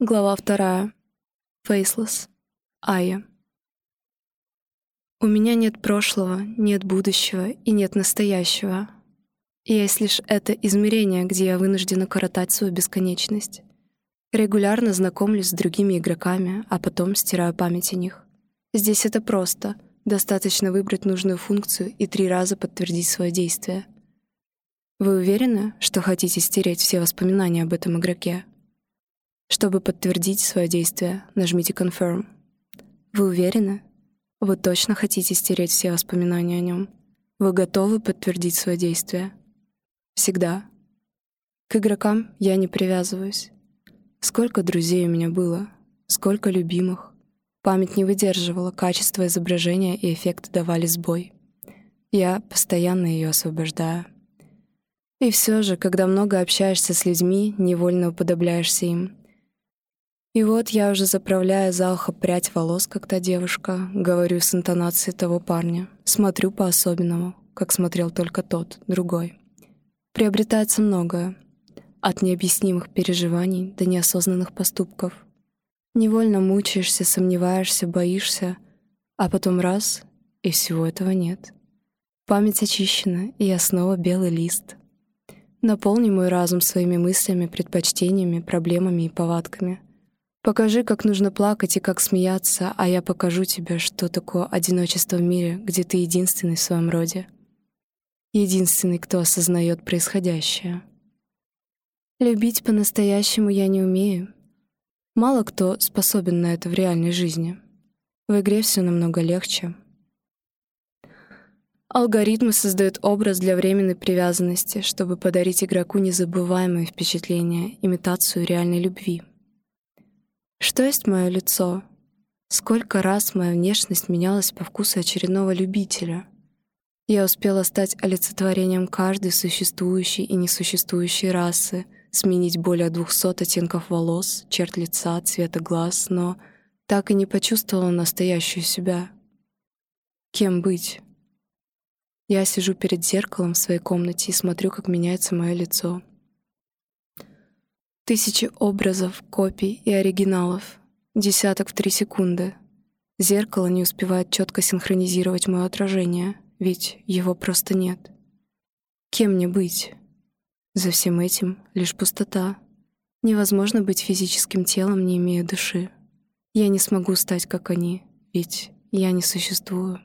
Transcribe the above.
Глава вторая. Faceless. Ая. У меня нет прошлого, нет будущего и нет настоящего. И есть лишь это измерение, где я вынуждена коротать свою бесконечность. Регулярно знакомлюсь с другими игроками, а потом стираю память о них. Здесь это просто. Достаточно выбрать нужную функцию и три раза подтвердить свое действие. Вы уверены, что хотите стереть все воспоминания об этом игроке? Чтобы подтвердить свое действие, нажмите Confirm. Вы уверены? Вы точно хотите стереть все воспоминания о нем? Вы готовы подтвердить свое действие? Всегда. К игрокам я не привязываюсь. Сколько друзей у меня было, сколько любимых. Память не выдерживала, качество изображения и эффекты давали сбой. Я постоянно ее освобождаю. И все же, когда много общаешься с людьми, невольно уподобляешься им — и вот я уже заправляю за ухо прядь волос, как та девушка, говорю с интонацией того парня, смотрю по-особенному, как смотрел только тот, другой. Приобретается многое, от необъяснимых переживаний до неосознанных поступков. Невольно мучаешься, сомневаешься, боишься, а потом раз — и всего этого нет. Память очищена, и я снова белый лист. Наполни мой разум своими мыслями, предпочтениями, проблемами и повадками — Покажи, как нужно плакать и как смеяться, а я покажу тебе, что такое одиночество в мире, где ты единственный в своем роде. Единственный, кто осознает происходящее. Любить по-настоящему я не умею. Мало кто способен на это в реальной жизни. В игре все намного легче. Алгоритмы создают образ для временной привязанности, чтобы подарить игроку незабываемое впечатление, имитацию реальной любви — что есть мое лицо? Сколько раз моя внешность менялась по вкусу очередного любителя? Я успела стать олицетворением каждой существующей и несуществующей расы, сменить более двухсот оттенков волос, черт лица, цвета глаз, но так и не почувствовала настоящую себя. Кем быть? Я сижу перед зеркалом в своей комнате и смотрю, как меняется мое лицо. Тысячи образов, копий и оригиналов. Десяток в три секунды. Зеркало не успевает четко синхронизировать мое отражение, ведь его просто нет. Кем мне быть? За всем этим лишь пустота. Невозможно быть физическим телом, не имея души. Я не смогу стать, как они, ведь я не существую.